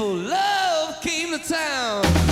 beautiful love came to town.